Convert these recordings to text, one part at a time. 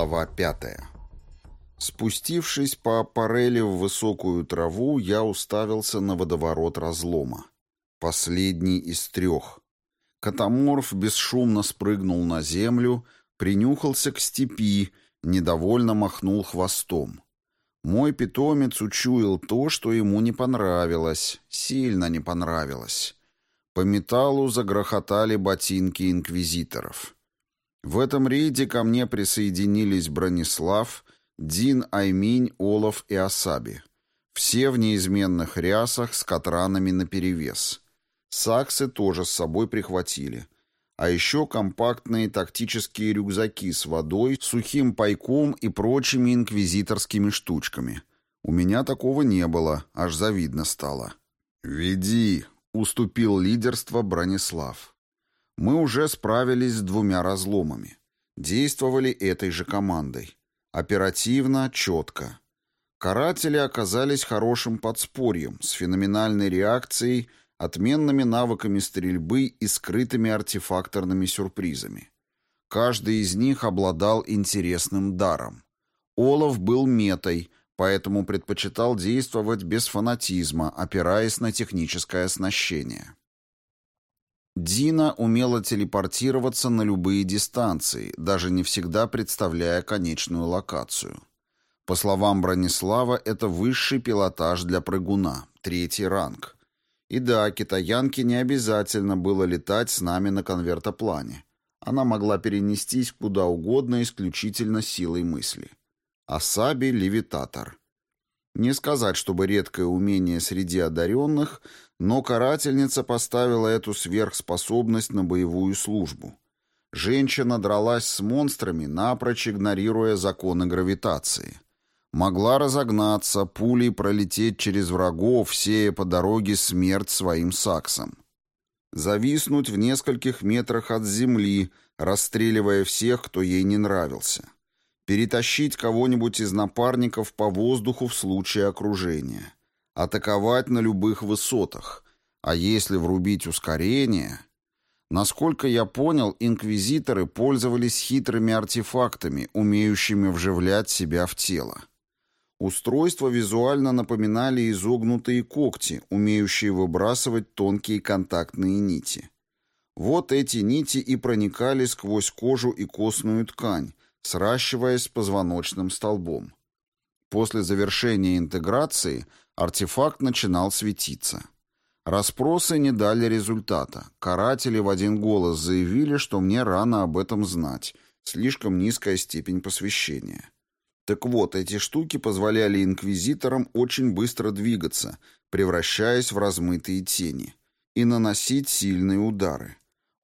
Глава пятая. Спустившись по аппарели в высокую траву, я уставился на водоворот разлома. Последний из трех. Катаморф бесшумно спрыгнул на землю, принюхался к степи, недовольно махнул хвостом. Мой питомец учуял то, что ему не понравилось, сильно не понравилось. По металлу загрохотали ботинки инквизиторов. В этом рейде ко мне присоединились Бронислав, Дин, Айминь, Олаф и Асаби. Все в неизменных рясах с катранами наперевес. Саксы тоже с собой прихватили. А еще компактные тактические рюкзаки с водой, сухим пайком и прочими инквизиторскими штучками. У меня такого не было, аж завидно стало. «Веди», — уступил лидерство Бронислав. Мы уже справились с двумя разломами. Действовали этой же командой. Оперативно, четко. Каратели оказались хорошим подспорьем, с феноменальной реакцией, отменными навыками стрельбы и скрытыми артефакторными сюрпризами. Каждый из них обладал интересным даром. Олаф был метой, поэтому предпочитал действовать без фанатизма, опираясь на техническое оснащение. Дина умела телепортироваться на любые дистанции, даже не всегда представляя конечную локацию. По словам Бронислава, это высший пилотаж для прыгуна, третий ранг. И да, китаянке не обязательно было летать с нами на конвертоплане. Она могла перенестись куда угодно исключительно силой мысли. Асаби — левитатор. Не сказать, чтобы редкое умение среди одаренных, но карательница поставила эту сверхспособность на боевую службу. Женщина дралась с монстрами, напрочь игнорируя законы гравитации. Могла разогнаться, пулей пролететь через врагов, сея по дороге смерть своим саксом. Зависнуть в нескольких метрах от земли, расстреливая всех, кто ей не нравился. Перетащить кого-нибудь из напарников по воздуху в случае окружения атаковать на любых высотах, а если врубить ускорение... Насколько я понял, инквизиторы пользовались хитрыми артефактами, умеющими вживлять себя в тело. Устройства визуально напоминали изогнутые когти, умеющие выбрасывать тонкие контактные нити. Вот эти нити и проникали сквозь кожу и костную ткань, сращиваясь с позвоночным столбом. После завершения интеграции Артефакт начинал светиться. Распросы не дали результата. Каратели в один голос заявили, что мне рано об этом знать. Слишком низкая степень посвящения. Так вот, эти штуки позволяли инквизиторам очень быстро двигаться, превращаясь в размытые тени, и наносить сильные удары.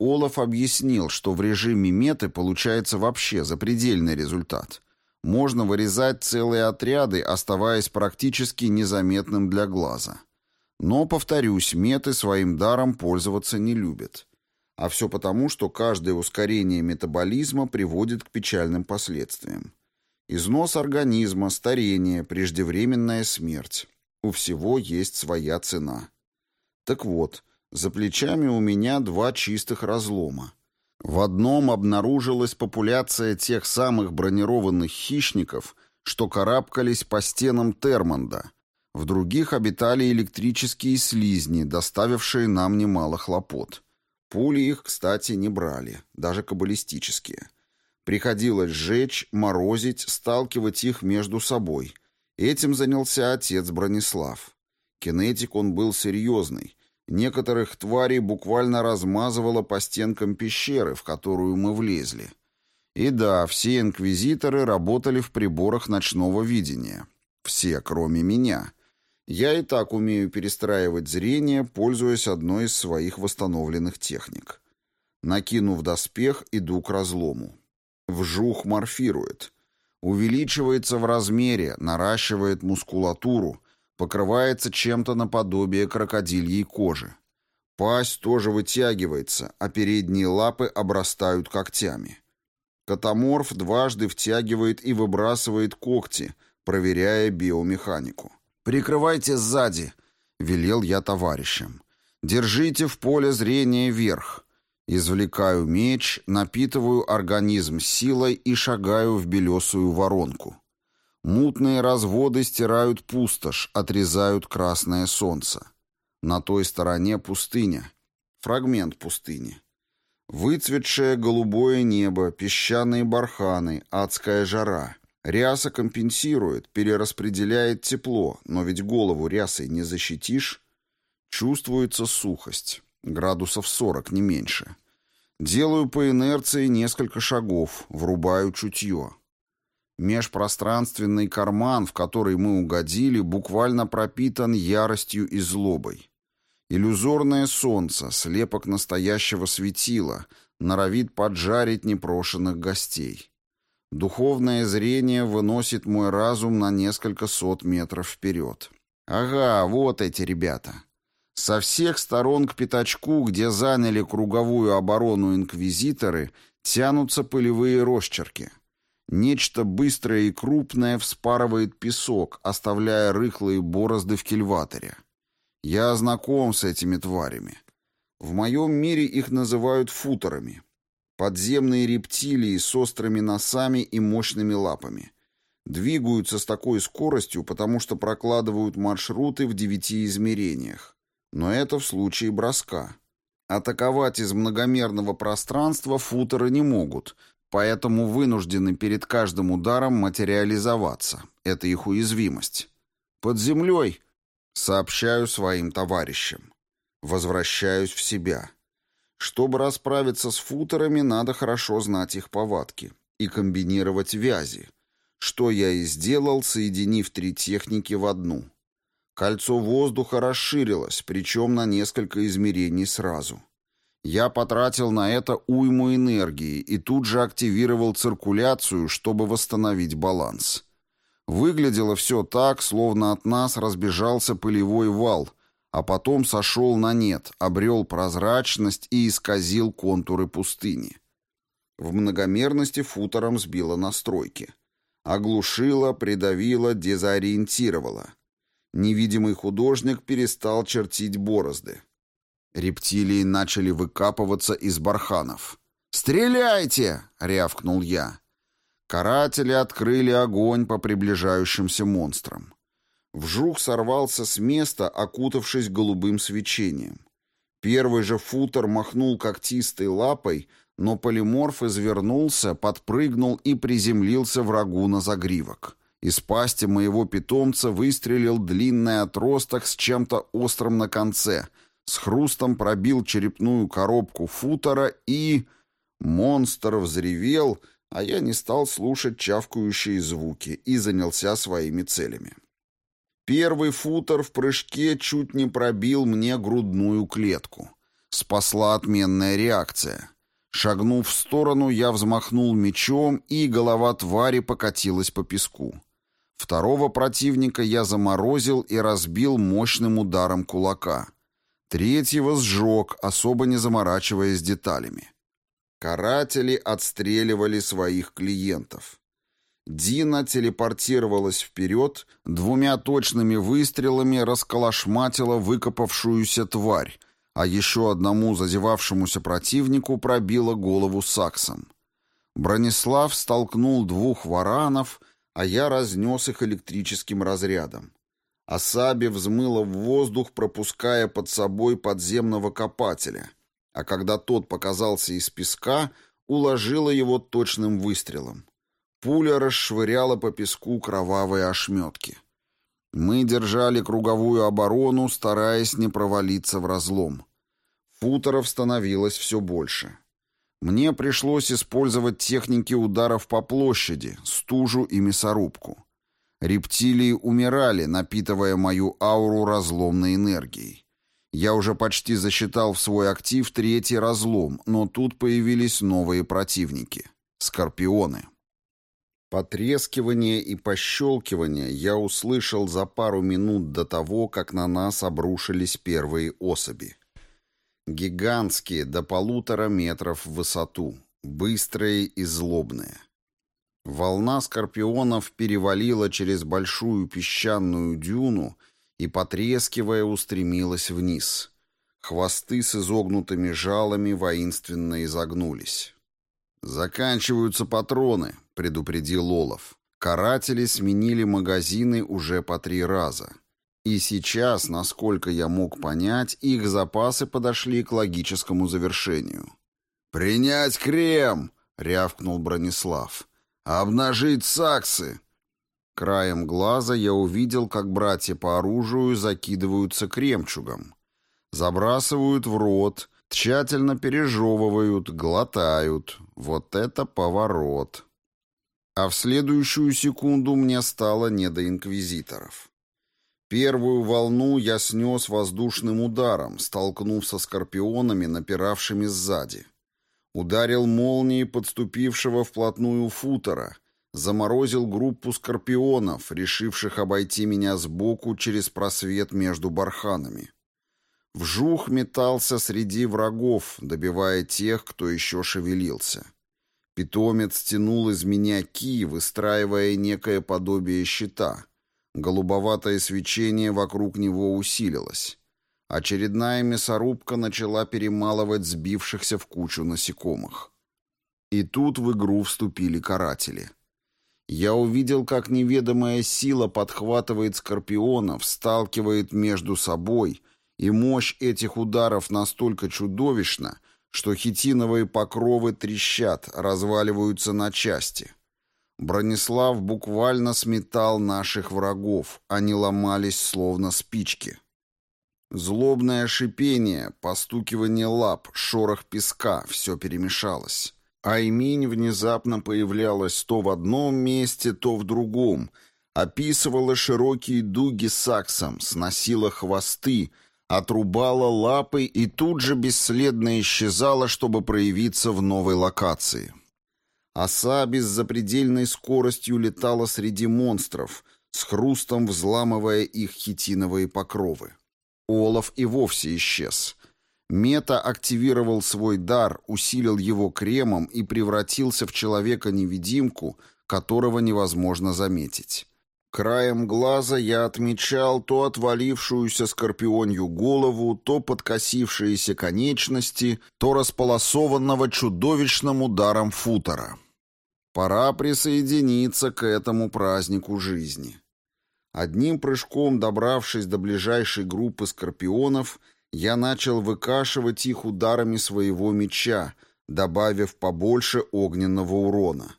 Олаф объяснил, что в режиме меты получается вообще запредельный результат. Можно вырезать целые отряды, оставаясь практически незаметным для глаза. Но, повторюсь, меты своим даром пользоваться не любят. А все потому, что каждое ускорение метаболизма приводит к печальным последствиям. Износ организма, старение, преждевременная смерть. У всего есть своя цена. Так вот, за плечами у меня два чистых разлома. В одном обнаружилась популяция тех самых бронированных хищников, что карабкались по стенам Термонда. В других обитали электрические слизни, доставившие нам немало хлопот. Пули их, кстати, не брали, даже каббалистические. Приходилось сжечь, морозить, сталкивать их между собой. Этим занялся отец Бронислав. Кинетик он был серьезный, Некоторых тварей буквально размазывало по стенкам пещеры, в которую мы влезли. И да, все инквизиторы работали в приборах ночного видения. Все, кроме меня. Я и так умею перестраивать зрение, пользуясь одной из своих восстановленных техник. Накинув доспех, иду к разлому. Вжух морфирует. Увеличивается в размере, наращивает мускулатуру, покрывается чем-то наподобие крокодильей кожи. Пасть тоже вытягивается, а передние лапы обрастают когтями. Катаморф дважды втягивает и выбрасывает когти, проверяя биомеханику. «Прикрывайте сзади», — велел я товарищам. «Держите в поле зрения вверх». Извлекаю меч, напитываю организм силой и шагаю в белесую воронку. Мутные разводы стирают пустошь, отрезают красное солнце. На той стороне пустыня. Фрагмент пустыни. Выцветшее голубое небо, песчаные барханы, адская жара. Ряса компенсирует, перераспределяет тепло, но ведь голову рясой не защитишь. Чувствуется сухость. Градусов 40, не меньше. Делаю по инерции несколько шагов, врубаю чутье. Межпространственный карман, в который мы угодили, буквально пропитан яростью и злобой. Иллюзорное солнце, слепок настоящего светила, норовит поджарить непрошенных гостей. Духовное зрение выносит мой разум на несколько сот метров вперед. Ага, вот эти ребята. Со всех сторон к пятачку, где заняли круговую оборону инквизиторы, тянутся пылевые росчерки. Нечто быстрое и крупное вспарывает песок, оставляя рыхлые борозды в кильваторе. Я знаком с этими тварями. В моем мире их называют футорами. Подземные рептилии с острыми носами и мощными лапами. Двигаются с такой скоростью, потому что прокладывают маршруты в девяти измерениях. Но это в случае броска. Атаковать из многомерного пространства футеры не могут, поэтому вынуждены перед каждым ударом материализоваться. Это их уязвимость. Под землей сообщаю своим товарищам. Возвращаюсь в себя. Чтобы расправиться с футерами, надо хорошо знать их повадки и комбинировать вязи, что я и сделал, соединив три техники в одну — Кольцо воздуха расширилось, причем на несколько измерений сразу. Я потратил на это уйму энергии и тут же активировал циркуляцию, чтобы восстановить баланс. Выглядело все так, словно от нас разбежался пылевой вал, а потом сошел на нет, обрел прозрачность и исказил контуры пустыни. В многомерности футором сбило настройки. Оглушило, придавило, дезориентировало — Невидимый художник перестал чертить борозды. Рептилии начали выкапываться из барханов. «Стреляйте!» — рявкнул я. Каратели открыли огонь по приближающимся монстрам. Вжух сорвался с места, окутавшись голубым свечением. Первый же футер махнул когтистой лапой, но полиморф извернулся, подпрыгнул и приземлился врагу на загривок. Из пасти моего питомца выстрелил длинный отросток с чем-то острым на конце, с хрустом пробил черепную коробку футера и... Монстр взревел, а я не стал слушать чавкающие звуки и занялся своими целями. Первый футер в прыжке чуть не пробил мне грудную клетку. Спасла отменная реакция. Шагнув в сторону, я взмахнул мечом, и голова твари покатилась по песку. Второго противника я заморозил и разбил мощным ударом кулака. Третьего сжег, особо не заморачиваясь деталями. Каратели отстреливали своих клиентов. Дина телепортировалась вперед, двумя точными выстрелами расколошматила выкопавшуюся тварь, а еще одному зазевавшемуся противнику пробила голову саксом. Бронислав столкнул двух варанов а я разнес их электрическим разрядом. Асаби взмыло в воздух, пропуская под собой подземного копателя, а когда тот показался из песка, уложила его точным выстрелом. Пуля расшвыряла по песку кровавые ошметки. Мы держали круговую оборону, стараясь не провалиться в разлом. Футеров становилось все больше. Мне пришлось использовать техники ударов по площади, стужу и мясорубку. Рептилии умирали, напитывая мою ауру разломной энергией. Я уже почти засчитал в свой актив третий разлом, но тут появились новые противники — скорпионы. Потрескивание и пощелкивание я услышал за пару минут до того, как на нас обрушились первые особи. Гигантские, до полутора метров в высоту, быстрые и злобные. Волна скорпионов перевалила через большую песчаную дюну и, потрескивая, устремилась вниз. Хвосты с изогнутыми жалами воинственно изогнулись. «Заканчиваются патроны», — предупредил Олов. Каратели сменили магазины уже по три раза. И сейчас, насколько я мог понять, их запасы подошли к логическому завершению. «Принять крем!» — рявкнул Бронислав. «Обнажить саксы!» Краем глаза я увидел, как братья по оружию закидываются кремчугом. Забрасывают в рот, тщательно пережевывают, глотают. Вот это поворот! А в следующую секунду мне стало не до инквизиторов. Первую волну я снес воздушным ударом, столкнув со скорпионами, напиравшими сзади. Ударил молнией подступившего вплотную футера, заморозил группу скорпионов, решивших обойти меня сбоку через просвет между барханами. Вжух метался среди врагов, добивая тех, кто еще шевелился. Питомец тянул из меня ки, выстраивая некое подобие щита — Голубоватое свечение вокруг него усилилось. Очередная мясорубка начала перемалывать сбившихся в кучу насекомых. И тут в игру вступили каратели. Я увидел, как неведомая сила подхватывает скорпионов, сталкивает между собой, и мощь этих ударов настолько чудовищна, что хитиновые покровы трещат, разваливаются на части — Бронислав буквально сметал наших врагов, они ломались словно спички. Злобное шипение, постукивание лап, шорох песка — все перемешалось. Айминь внезапно появлялась то в одном месте, то в другом, описывала широкие дуги саксом, сносила хвосты, отрубала лапы и тут же бесследно исчезала, чтобы проявиться в новой локации. Оса с запредельной скоростью летала среди монстров, с хрустом взламывая их хитиновые покровы. Олаф и вовсе исчез. Мета активировал свой дар, усилил его кремом и превратился в человека-невидимку, которого невозможно заметить. Краем глаза я отмечал то отвалившуюся скорпионью голову, то подкосившиеся конечности, то располосованного чудовищным ударом футера. Пора присоединиться к этому празднику жизни. Одним прыжком добравшись до ближайшей группы скорпионов, я начал выкашивать их ударами своего меча, добавив побольше огненного урона.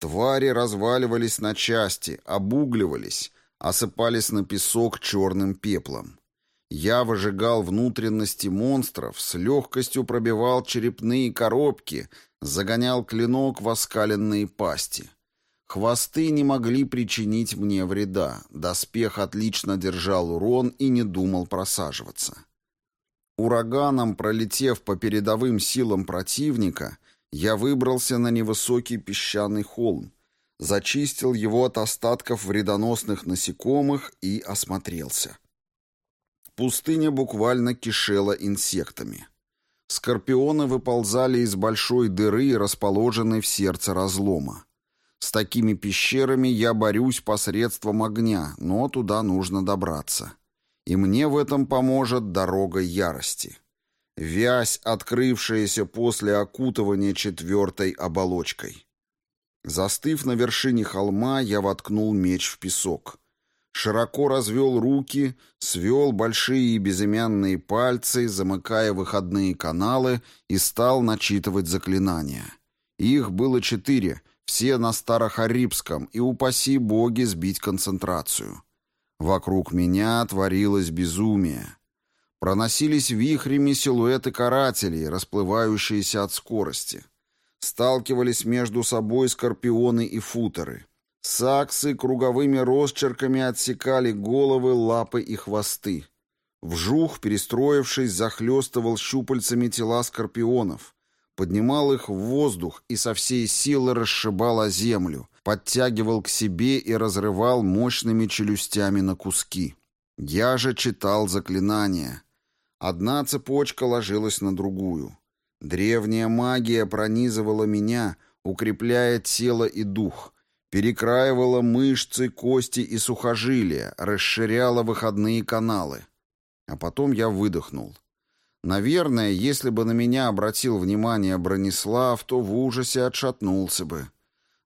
Твари разваливались на части, обугливались, осыпались на песок черным пеплом. Я выжигал внутренности монстров, с легкостью пробивал черепные коробки, загонял клинок в оскаленные пасти. Хвосты не могли причинить мне вреда, доспех отлично держал урон и не думал просаживаться. Ураганом, пролетев по передовым силам противника, я выбрался на невысокий песчаный холм, зачистил его от остатков вредоносных насекомых и осмотрелся. Пустыня буквально кишела инсектами. Скорпионы выползали из большой дыры, расположенной в сердце разлома. С такими пещерами я борюсь посредством огня, но туда нужно добраться. И мне в этом поможет дорога ярости. Вязь, открывшаяся после окутывания четвертой оболочкой. Застыв на вершине холма, я воткнул меч в песок. Широко развел руки, свел большие безымянные пальцы, замыкая выходные каналы, и стал начитывать заклинания. Их было четыре, все на старохарибском, и упаси боги сбить концентрацию. Вокруг меня творилось безумие. Проносились вихрями силуэты карателей, расплывающиеся от скорости. Сталкивались между собой скорпионы и футеры. Саксы круговыми росчерками отсекали головы, лапы и хвосты. Вжух, перестроившись, захлестывал щупальцами тела скорпионов, поднимал их в воздух и со всей силы расшибал о землю, подтягивал к себе и разрывал мощными челюстями на куски. Я же читал заклинания. Одна цепочка ложилась на другую. Древняя магия пронизывала меня, укрепляя тело и дух, перекраивала мышцы, кости и сухожилия, расширяла выходные каналы. А потом я выдохнул. Наверное, если бы на меня обратил внимание Бронислав, то в ужасе отшатнулся бы.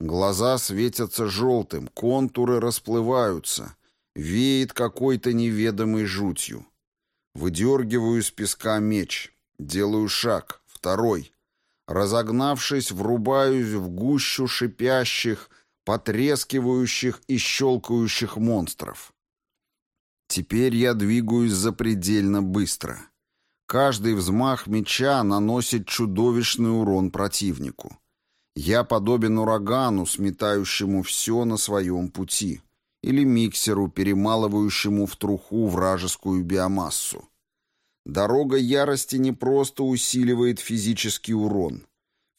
Глаза светятся желтым, контуры расплываются. Веет какой-то неведомой жутью. Выдергиваю из песка меч. Делаю шаг. Второй. Разогнавшись, врубаюсь в гущу шипящих, потрескивающих и щелкающих монстров. Теперь я двигаюсь запредельно быстро. Каждый взмах меча наносит чудовищный урон противнику. Я подобен урагану, сметающему все на своем пути, или миксеру, перемалывающему в труху вражескую биомассу. Дорога ярости не просто усиливает физический урон.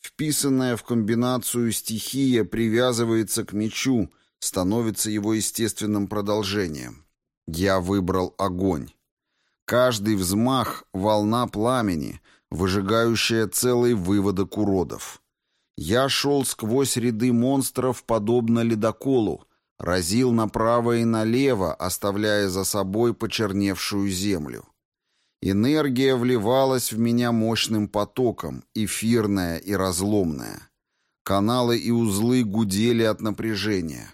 Вписанная в комбинацию стихия привязывается к мечу, становится его естественным продолжением. Я выбрал огонь. Каждый взмах — волна пламени, выжигающая целый выводок уродов. Я шел сквозь ряды монстров, подобно ледоколу, разил направо и налево, оставляя за собой почерневшую землю. Энергия вливалась в меня мощным потоком, эфирная и разломная. Каналы и узлы гудели от напряжения.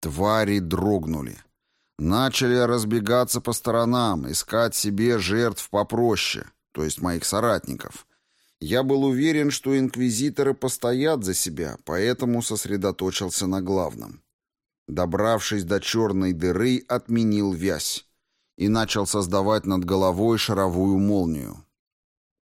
Твари дрогнули. Начали разбегаться по сторонам, искать себе жертв попроще, то есть моих соратников — я был уверен, что инквизиторы постоят за себя, поэтому сосредоточился на главном. Добравшись до черной дыры, отменил вязь и начал создавать над головой шаровую молнию.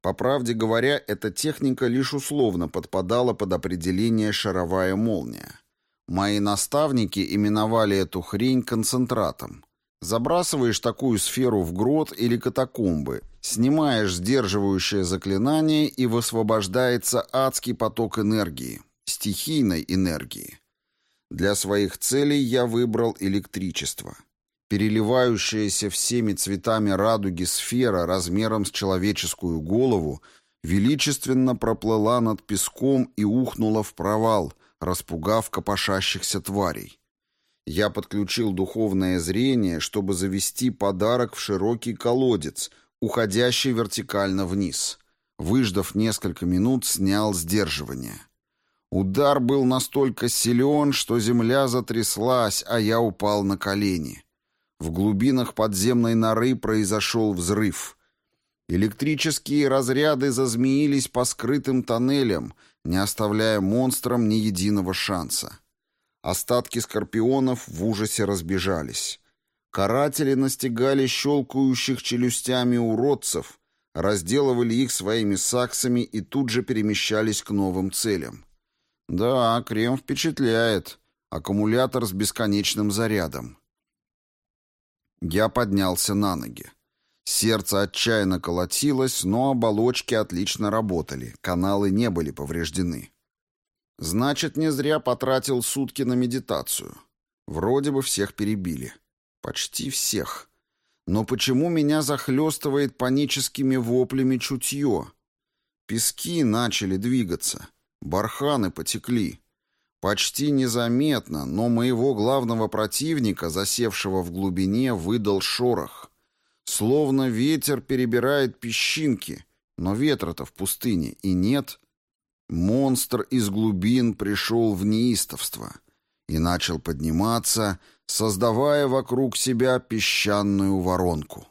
По правде говоря, эта техника лишь условно подпадала под определение «шаровая молния». Мои наставники именовали эту хрень концентратом. Забрасываешь такую сферу в грот или катакомбы, снимаешь сдерживающее заклинание и высвобождается адский поток энергии, стихийной энергии. Для своих целей я выбрал электричество. Переливающаяся всеми цветами радуги сфера размером с человеческую голову величественно проплыла над песком и ухнула в провал, распугав копошащихся тварей. Я подключил духовное зрение, чтобы завести подарок в широкий колодец, уходящий вертикально вниз. Выждав несколько минут, снял сдерживание. Удар был настолько силен, что земля затряслась, а я упал на колени. В глубинах подземной норы произошел взрыв. Электрические разряды зазмеились по скрытым тоннелям, не оставляя монстрам ни единого шанса. Остатки скорпионов в ужасе разбежались. Каратели настигали щелкающих челюстями уродцев, разделывали их своими саксами и тут же перемещались к новым целям. Да, крем впечатляет. Аккумулятор с бесконечным зарядом. Я поднялся на ноги. Сердце отчаянно колотилось, но оболочки отлично работали, каналы не были повреждены. Значит, не зря потратил сутки на медитацию. Вроде бы всех перебили. Почти всех. Но почему меня захлестывает паническими воплями чутье? Пески начали двигаться. Барханы потекли. Почти незаметно, но моего главного противника, засевшего в глубине, выдал шорох. Словно ветер перебирает песчинки, но ветра-то в пустыне и нет — Монстр из глубин пришел в неистовство и начал подниматься, создавая вокруг себя песчаную воронку.